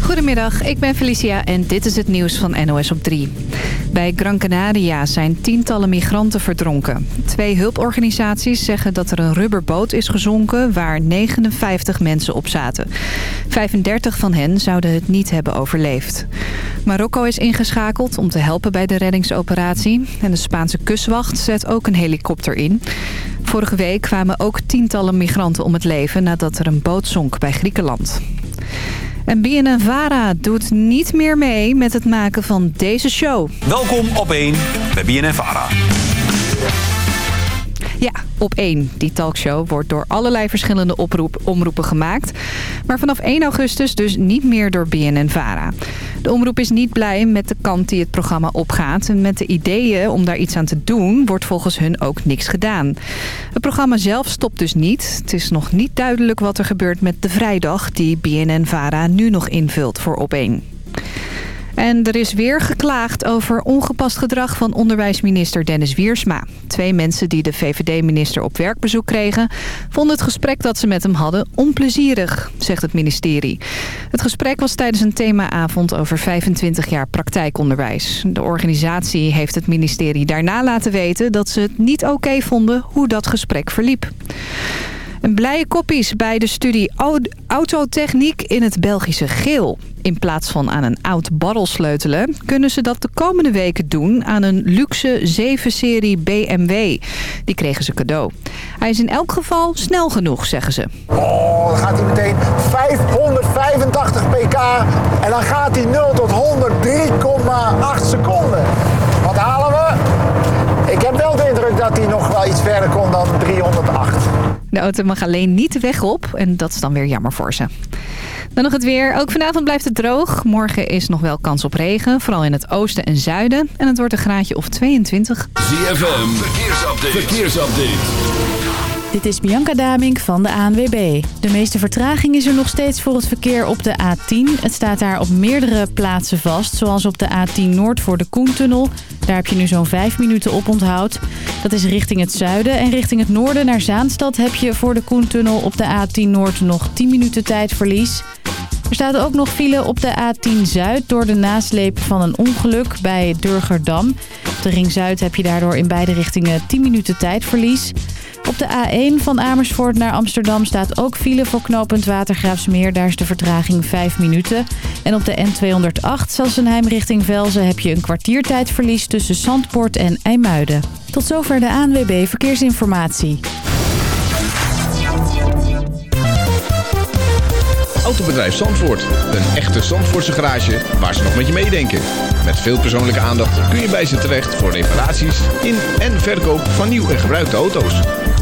Goedemiddag, ik ben Felicia en dit is het nieuws van NOS op 3. Bij Gran Canaria zijn tientallen migranten verdronken. Twee hulporganisaties zeggen dat er een rubberboot is gezonken waar 59 mensen op zaten. 35 van hen zouden het niet hebben overleefd. Marokko is ingeschakeld om te helpen bij de reddingsoperatie. En de Spaanse kustwacht zet ook een helikopter in. Vorige week kwamen ook tientallen migranten om het leven nadat er een boot zonk bij Griekenland. En BNN-Vara doet niet meer mee met het maken van deze show. Welkom op 1 bij BNN-Vara. Ja, op 1. Die talkshow wordt door allerlei verschillende oproep, omroepen gemaakt. Maar vanaf 1 augustus dus niet meer door BNN-Vara. De omroep is niet blij met de kant die het programma opgaat. En met de ideeën om daar iets aan te doen wordt volgens hun ook niks gedaan. Het programma zelf stopt dus niet. Het is nog niet duidelijk wat er gebeurt met de vrijdag die BNN-Vara nu nog invult voor op 1. En er is weer geklaagd over ongepast gedrag van onderwijsminister Dennis Wiersma. Twee mensen die de VVD-minister op werkbezoek kregen... vonden het gesprek dat ze met hem hadden onplezierig, zegt het ministerie. Het gesprek was tijdens een themaavond over 25 jaar praktijkonderwijs. De organisatie heeft het ministerie daarna laten weten... dat ze het niet oké vonden hoe dat gesprek verliep. Een blije koppies bij de studie autotechniek in het Belgische Geel. In plaats van aan een oud barrel sleutelen... kunnen ze dat de komende weken doen aan een luxe 7-serie BMW. Die kregen ze cadeau. Hij is in elk geval snel genoeg, zeggen ze. Oh, dan gaat hij meteen 585 pk. En dan gaat hij 0 tot 100 3,8 seconden. Ik heb wel de indruk dat hij nog wel iets verder kon dan 308. De auto mag alleen niet de weg op en dat is dan weer jammer voor ze. Dan nog het weer. Ook vanavond blijft het droog. Morgen is nog wel kans op regen, vooral in het oosten en zuiden. En het wordt een graadje of 22. ZFM, verkeersupdate. verkeersupdate. Dit is Bianca Damink van de ANWB. De meeste vertraging is er nog steeds voor het verkeer op de A10. Het staat daar op meerdere plaatsen vast, zoals op de A10 Noord voor de Koentunnel. Daar heb je nu zo'n 5 minuten op onthoud. Dat is richting het zuiden. En richting het noorden naar Zaanstad heb je voor de Koentunnel op de A10 Noord nog 10 minuten tijdverlies. Er staat ook nog file op de A10 Zuid door de nasleep van een ongeluk bij Durgerdam. Op de Ring Zuid heb je daardoor in beide richtingen 10 minuten tijdverlies. Op de A1 van Amersfoort naar Amsterdam staat ook file voor knooppunt Watergraafsmeer. Daar is de vertraging 5 minuten. En op de N208 Sassenheim richting Velzen heb je een kwartiertijdverlies tussen Zandpoort en IJmuiden. Tot zover de ANWB Verkeersinformatie. Autobedrijf Zandvoort. Een echte Zandvoortse garage waar ze nog met je meedenken. Met veel persoonlijke aandacht kun je bij ze terecht voor reparaties in en verkoop van nieuw en gebruikte auto's.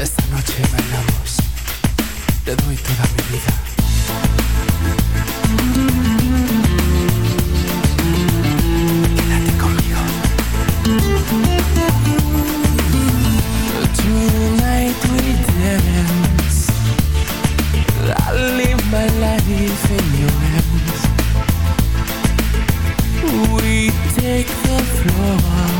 Esta noche bailamos. Te doy toda mi vida. Tonight we dance. I my life in your hands. We take the floor.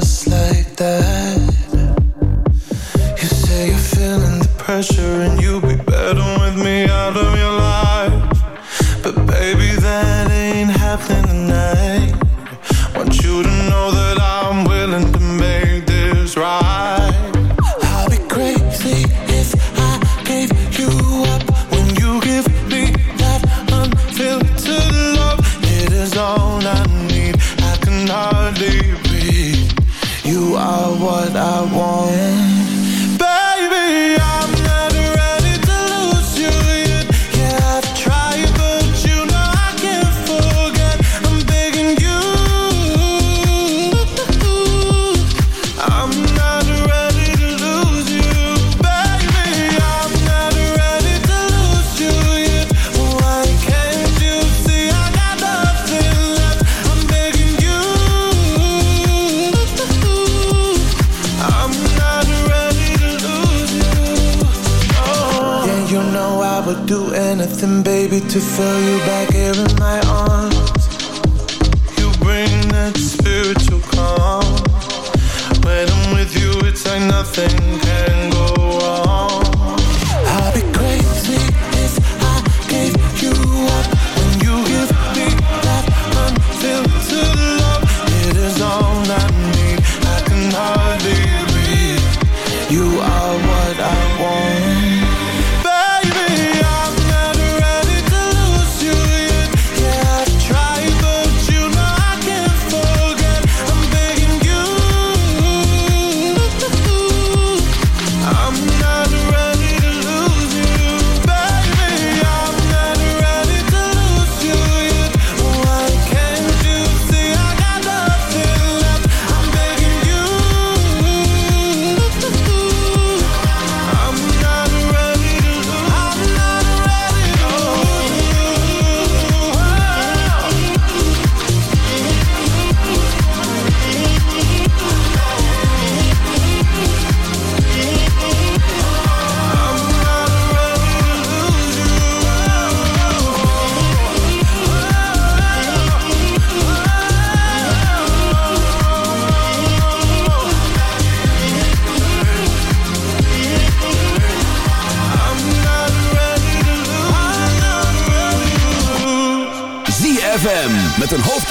just like that. You say you're feeling the pressure and you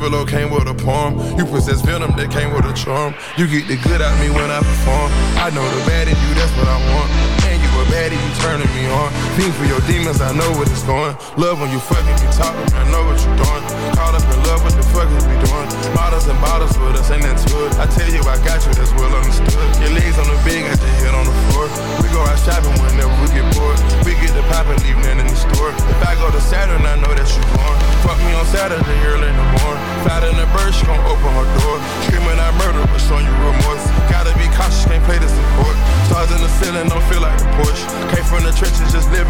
Came with a poem. You possess venom that came with a charm. You get the good out me when I perform. I know the Fiend for your demons, I know what it's going. Love when you fucking me talking, I know what you're doing. Caught up in love, what the fuck is we doing? Models and bottles with us, ain't that it? I tell you, I got you, that's well understood. Your legs on the bed, got your head on the floor. We go out shopping whenever we get bored. We get the poppin', leave nothing in the store. If I go to Saturn, I know that you born. Fuck me on Saturday early in the morning. Fat in the bird, she gon' open her door. Screaming out murder, but showing you remorse. Gotta be cautious, can't play this court. Stars in the ceiling, don't feel like the Porsche. Came from the trenches, just living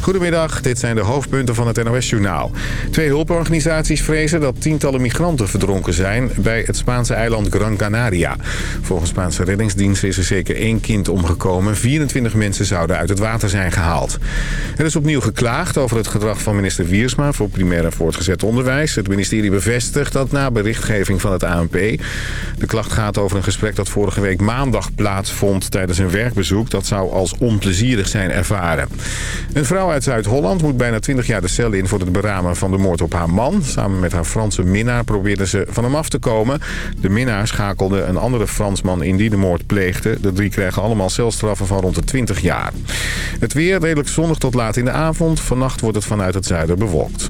Goedemiddag, dit zijn de hoofdpunten van het NOS-journaal. Twee hulporganisaties vrezen dat tientallen migranten verdronken zijn... bij het Spaanse eiland Gran Canaria. Volgens Spaanse reddingsdiensten is er zeker één kind omgekomen. 24 mensen zouden uit het water zijn gehaald. Er is opnieuw geklaagd over het gedrag van minister Wiersma... voor primair en voortgezet onderwijs. Het ministerie bevestigt dat na berichtgeving van het ANP. De klacht gaat over een gesprek dat vorige week maandag plaatsvond... tijdens een werkbezoek. Dat zou als onplezierig zijn ervaren. Een vrouw uit Zuid-Holland moet bijna 20 jaar de cel in... voor het beramen van de moord op haar man. Samen met haar Franse minnaar probeerde ze van hem af te komen. De minnaar schakelde een andere Fransman in die de moord pleegde. De drie krijgen allemaal celstraffen van rond de 20 jaar. Het weer redelijk zonnig tot laat in de avond. Vannacht wordt het vanuit het zuiden bewolkt.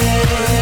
yeah.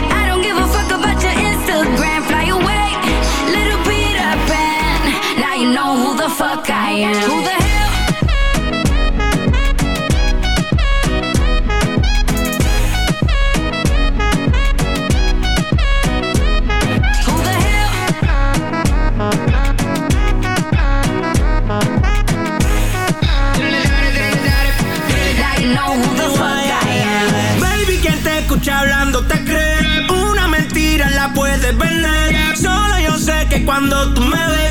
Know who the fuck I am. Who the hell? Hablando te cree. Una mentira la puedes vender. Solo yo sé que cuando tú me ves,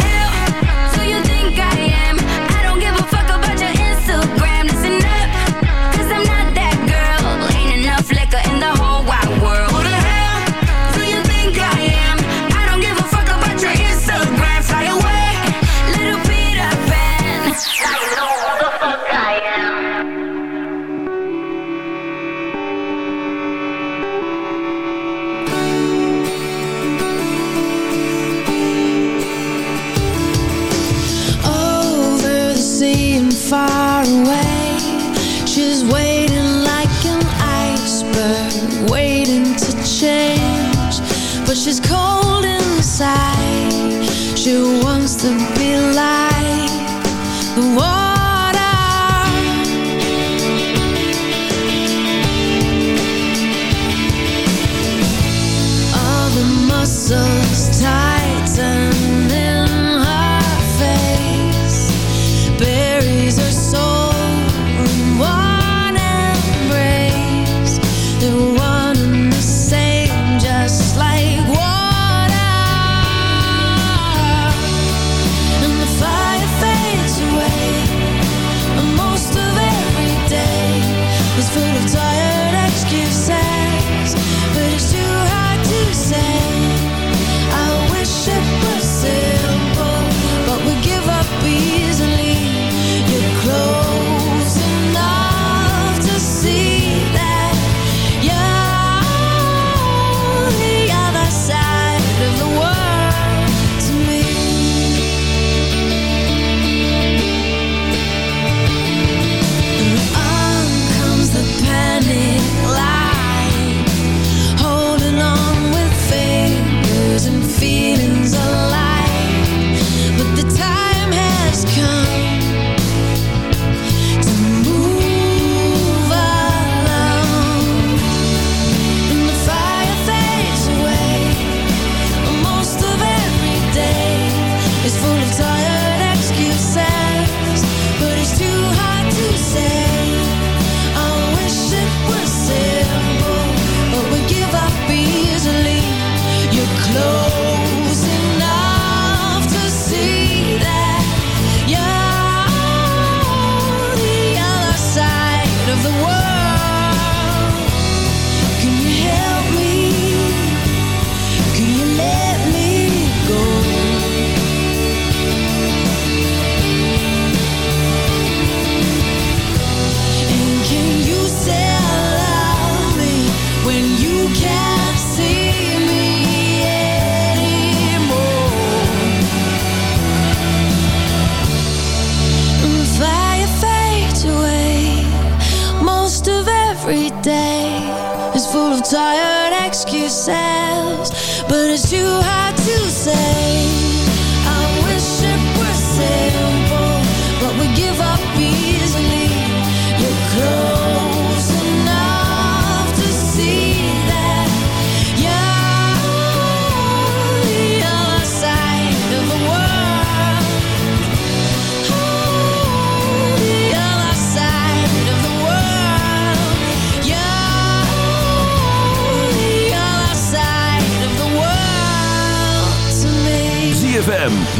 muscles tighten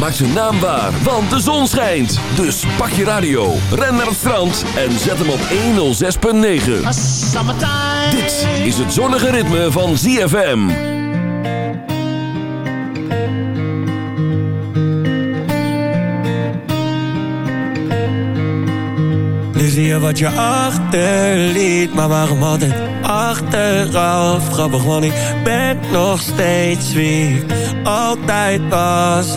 Maak zijn naam waar, want de zon schijnt. Dus pak je radio, ren naar het strand en zet hem op 106.9. Dit is het zonnige ritme van ZFM. Nu zie je wat je achterliet, maar waarom altijd achteraf? Grappig, want ik ben nog steeds wie ik altijd was.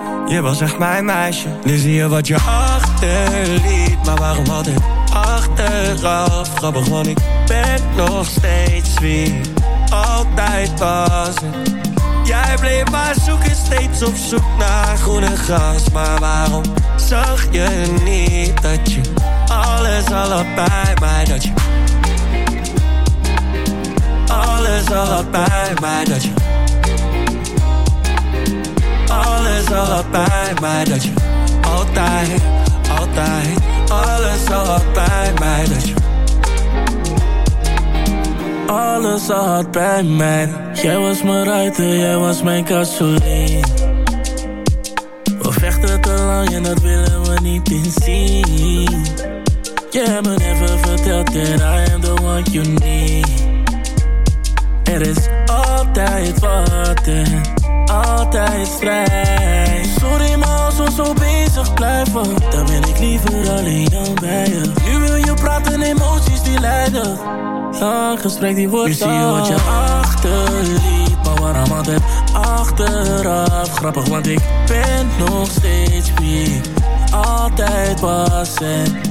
Je was echt mijn meisje. Nu zie je wat je achterliet. Maar waarom altijd achteraf? Grappig, ik ben nog steeds wie ik altijd was Jij bleef maar zoeken, steeds op zoek naar groene gras. Maar waarom zag je niet dat je alles al had bij mij? Dat je alles al had bij mij Dat je alles al had bij mij Dat je altijd, altijd Alles bij mij Dat je alles al had bij mij. Jij was mijn ruiter, jij was mijn gasoline We vechten te lang en dat willen we niet inzien Je hebt me even verteld that I am the one you need. Er is altijd wat en altijd strijd Sorry maar als we zo bezig blijven Dan ben ik liever alleen dan bij je. Nu wil je praten, emoties die leiden Lang gesprek die wordt Nu zie je wat je achterliet Maar waarom altijd achteraf? Grappig want ik ben nog steeds wie altijd was En